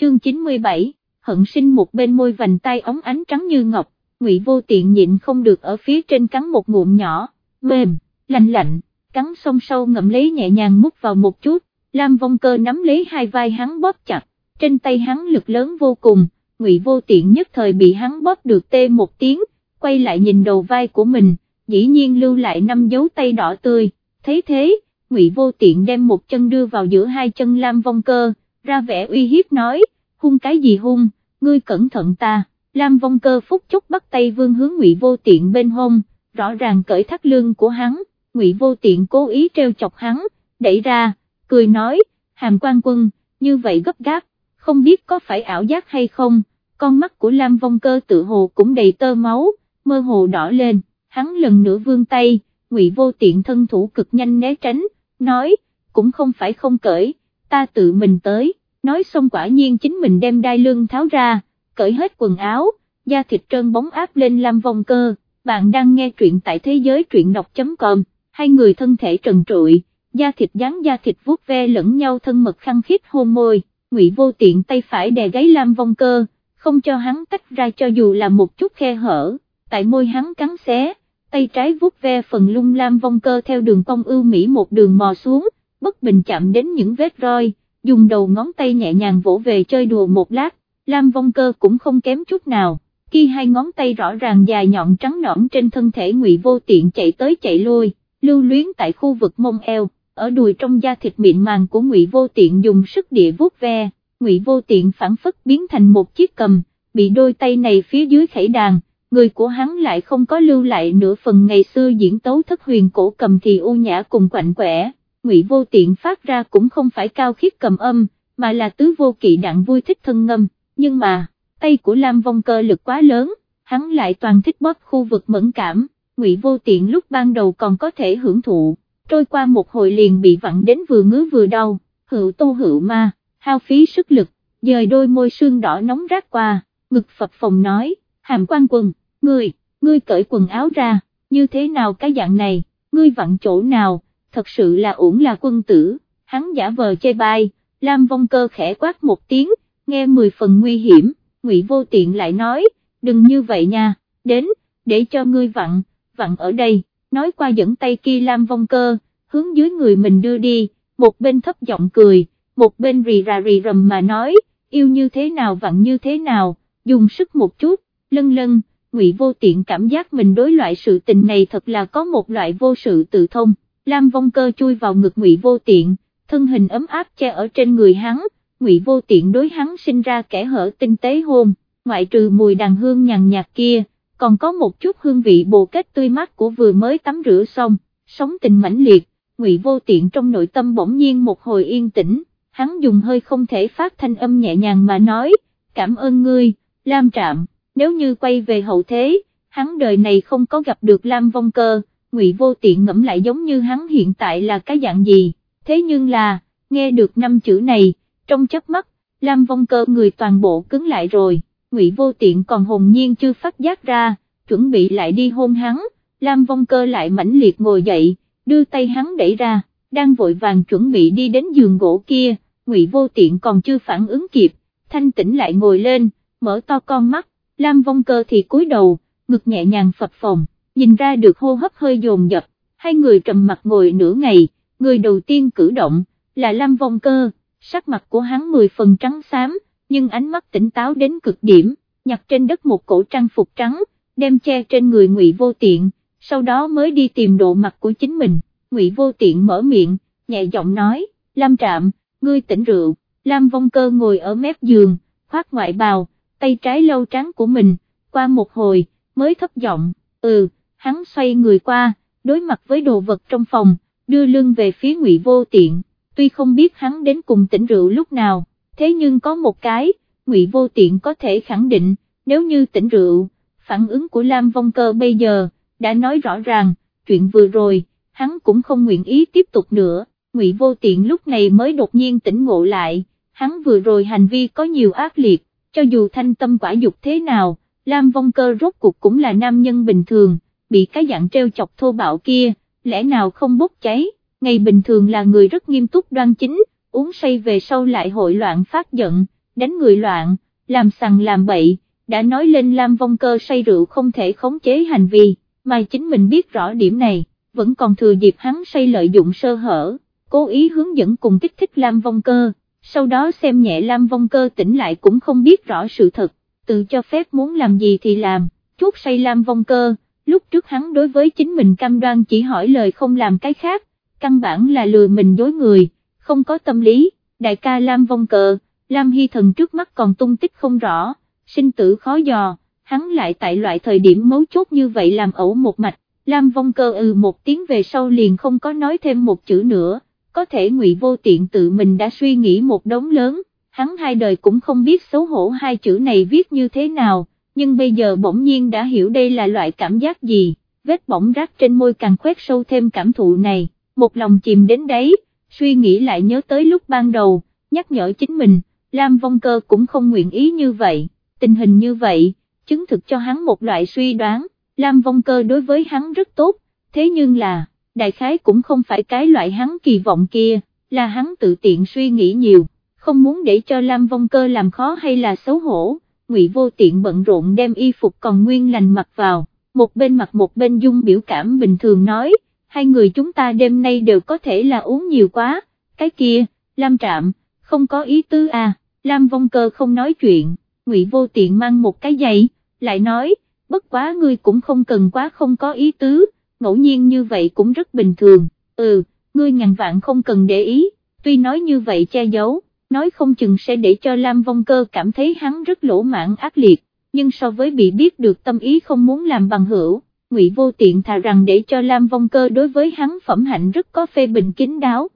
chương 97, hận sinh một bên môi vành tay ống ánh trắng như ngọc, ngụy vô tiện nhịn không được ở phía trên cắn một ngụm nhỏ, mềm, lạnh lạnh, cắn xong sâu ngậm lấy nhẹ nhàng mút vào một chút, Lam Vong Cơ nắm lấy hai vai hắn bóp chặt, trên tay hắn lực lớn vô cùng, ngụy vô tiện nhất thời bị hắn bóp được tê một tiếng, quay lại nhìn đầu vai của mình, dĩ nhiên lưu lại năm dấu tay đỏ tươi, thấy thế, ngụy vô tiện đem một chân đưa vào giữa hai chân Lam Vong Cơ, ra vẻ uy hiếp nói, hung cái gì hung, ngươi cẩn thận ta, Lam Vong Cơ phúc chốc bắt tay vương hướng ngụy vô tiện bên hông, rõ ràng cởi thắt lưng của hắn, ngụy vô tiện cố ý treo chọc hắn, đẩy ra, cười nói, hàm quan quân, như vậy gấp gáp, không biết có phải ảo giác hay không, con mắt của Lam Vong Cơ tự hồ cũng đầy tơ máu, mơ hồ đỏ lên, hắn lần nữa vương tay, ngụy vô tiện thân thủ cực nhanh né tránh, nói, cũng không phải không cởi, ta tự mình tới, nói xong quả nhiên chính mình đem đai lưng tháo ra, cởi hết quần áo, da thịt trơn bóng áp lên Lam Vong Cơ, bạn đang nghe truyện tại thế giới truyện đọc.com, hai người thân thể trần trụi, da thịt dán da thịt vuốt ve lẫn nhau thân mật khăng khít hôn môi, ngụy vô tiện tay phải đè gáy Lam Vong Cơ, không cho hắn tách ra cho dù là một chút khe hở, tại môi hắn cắn xé, tay trái vuốt ve phần lung Lam Vong Cơ theo đường cong ưu mỹ một đường mò xuống, bất bình chạm đến những vết roi, dùng đầu ngón tay nhẹ nhàng vỗ về chơi đùa một lát, Lam Vong Cơ cũng không kém chút nào, khi hai ngón tay rõ ràng dài nhọn trắng nõn trên thân thể ngụy vô tiện chạy tới chạy lui, lưu luyến tại khu vực mông eo, ở đùi trong da thịt mịn màng của ngụy vô tiện dùng sức địa vuốt ve, ngụy vô tiện phản phất biến thành một chiếc cầm, bị đôi tay này phía dưới khẩy đàn, người của hắn lại không có lưu lại nửa phần ngày xưa diễn tấu thất huyền cổ cầm thì u nhã cùng quạnh quẻ, ngụy vô tiện phát ra cũng không phải cao khiết cầm âm, mà là tứ vô kỵ đặng vui thích thân ngâm, nhưng mà, tay của Lam Vong Cơ lực quá lớn, hắn lại toàn thích bóp khu vực mẫn cảm, ngụy vô tiện lúc ban đầu còn có thể hưởng thụ, trôi qua một hồi liền bị vặn đến vừa ngứa vừa đau, hữu tô hữu ma, hao phí sức lực, dời đôi môi sương đỏ nóng rát qua, ngực phập phòng nói, hàm quan quần, ngươi, ngươi cởi quần áo ra, như thế nào cái dạng này, ngươi vặn chỗ nào, thật sự là uổng là quân tử, hắn giả vờ chê bai, Lam Vong Cơ khẽ quát một tiếng, nghe mười phần nguy hiểm, Ngụy Vô Tiện lại nói, đừng như vậy nha, đến, để cho ngươi vặn, vặn ở đây, nói qua dẫn tay kia Lam Vong Cơ, hướng dưới người mình đưa đi, một bên thấp giọng cười, một bên rì rà rì rầm mà nói, yêu như thế nào vặn như thế nào, dùng sức một chút, lân lân, Ngụy Vô Tiện cảm giác mình đối loại sự tình này thật là có một loại vô sự tự thông, Lam Vong Cơ chui vào ngực Ngụy Vô Tiện, thân hình ấm áp che ở trên người hắn, Ngụy Vô Tiện đối hắn sinh ra kẻ hở tinh tế hôn, ngoại trừ mùi đàn hương nhàn nhạt kia, còn có một chút hương vị bồ kết tươi mát của vừa mới tắm rửa xong, sống tình mãnh liệt, Ngụy Vô Tiện trong nội tâm bỗng nhiên một hồi yên tĩnh, hắn dùng hơi không thể phát thanh âm nhẹ nhàng mà nói, cảm ơn ngươi, Lam Trạm, nếu như quay về hậu thế, hắn đời này không có gặp được Lam Vong Cơ, Ngụy Vô Tiện ngẫm lại giống như hắn hiện tại là cái dạng gì, thế nhưng là, nghe được năm chữ này, trong chớp mắt, Lam Vong Cơ người toàn bộ cứng lại rồi, Ngụy Vô Tiện còn hồn nhiên chưa phát giác ra, chuẩn bị lại đi hôn hắn, Lam Vong Cơ lại mãnh liệt ngồi dậy, đưa tay hắn đẩy ra, đang vội vàng chuẩn bị đi đến giường gỗ kia, Ngụy Vô Tiện còn chưa phản ứng kịp, thanh tĩnh lại ngồi lên, mở to con mắt, Lam Vong Cơ thì cúi đầu, ngực nhẹ nhàng phập phồng, nhìn ra được hô hấp hơi dồn dập, hai người trầm mặt ngồi nửa ngày, người đầu tiên cử động, là Lam Vong Cơ, sắc mặt của hắn mười phần trắng xám, nhưng ánh mắt tỉnh táo đến cực điểm, nhặt trên đất một cổ trang phục trắng, đem che trên người Ngụy Vô Tiện, sau đó mới đi tìm độ mặt của chính mình, Ngụy Vô Tiện mở miệng, nhẹ giọng nói, Lam Trạm, ngươi tỉnh rượu, Lam Vong Cơ ngồi ở mép giường, khoác ngoại bào, tay trái lâu trắng của mình, qua một hồi, mới thấp giọng, ừ, hắn xoay người qua, đối mặt với đồ vật trong phòng, đưa lưng về phía Ngụy Vô Tiện, tuy không biết hắn đến cùng tỉnh rượu lúc nào, thế nhưng có một cái, Ngụy Vô Tiện có thể khẳng định, nếu như tỉnh rượu, phản ứng của Lam Vong Cơ bây giờ, đã nói rõ ràng, chuyện vừa rồi, hắn cũng không nguyện ý tiếp tục nữa, Ngụy Vô Tiện lúc này mới đột nhiên tỉnh ngộ lại, hắn vừa rồi hành vi có nhiều ác liệt, cho dù thanh tâm quả dục thế nào, Lam Vong Cơ rốt cuộc cũng là nam nhân bình thường, bị cái dạng treo chọc thô bạo kia, lẽ nào không bốc cháy, ngày bình thường là người rất nghiêm túc đoan chính, uống say về sau lại hội loạn phát giận, đánh người loạn, làm sằng làm bậy, đã nói lên Lam Vong Cơ say rượu không thể khống chế hành vi, mà chính mình biết rõ điểm này, vẫn còn thừa dịp hắn say lợi dụng sơ hở, cố ý hướng dẫn cùng kích thích Lam Vong Cơ, sau đó xem nhẹ Lam Vong Cơ tỉnh lại cũng không biết rõ sự thật, tự cho phép muốn làm gì thì làm, chút say Lam Vong Cơ, lúc trước hắn đối với chính mình cam đoan chỉ hỏi lời không làm cái khác, căn bản là lừa mình dối người, không có tâm lý, đại ca Lam Vong cờ Lam Hy Thần trước mắt còn tung tích không rõ, sinh tử khó dò, hắn lại tại loại thời điểm mấu chốt như vậy làm ẩu một mạch, Lam Vong Cơ ừ một tiếng về sau liền không có nói thêm một chữ nữa, có thể ngụy vô tiện tự mình đã suy nghĩ một đống lớn, hắn hai đời cũng không biết xấu hổ hai chữ này viết như thế nào, nhưng bây giờ bỗng nhiên đã hiểu đây là loại cảm giác gì, vết bỏng rác trên môi càng khoét sâu thêm cảm thụ này, một lòng chìm đến đấy, suy nghĩ lại nhớ tới lúc ban đầu, nhắc nhở chính mình, Lam Vong Cơ cũng không nguyện ý như vậy, tình hình như vậy, chứng thực cho hắn một loại suy đoán, Lam Vong Cơ đối với hắn rất tốt, thế nhưng là, đại khái cũng không phải cái loại hắn kỳ vọng kia, là hắn tự tiện suy nghĩ nhiều, không muốn để cho Lam Vong Cơ làm khó hay là xấu hổ, Ngụy Vô Tiện bận rộn đem y phục còn nguyên lành mặc vào, một bên mặt một bên dung biểu cảm bình thường nói, hai người chúng ta đêm nay đều có thể là uống nhiều quá, cái kia, Lam Trạm, không có ý tứ à, Lam Vong Cơ không nói chuyện, Ngụy Vô Tiện mang một cái giày, lại nói, bất quá ngươi cũng không cần quá không có ý tứ, ngẫu nhiên như vậy cũng rất bình thường, ừ, ngươi ngàn vạn không cần để ý, tuy nói như vậy che giấu, nói không chừng sẽ để cho Lam Vong Cơ cảm thấy hắn rất lỗ mãn ác liệt, nhưng so với bị biết được tâm ý không muốn làm bằng hữu, Ngụy Vô Tiện thà rằng để cho Lam Vong Cơ đối với hắn phẩm hạnh rất có phê bình kín đáo,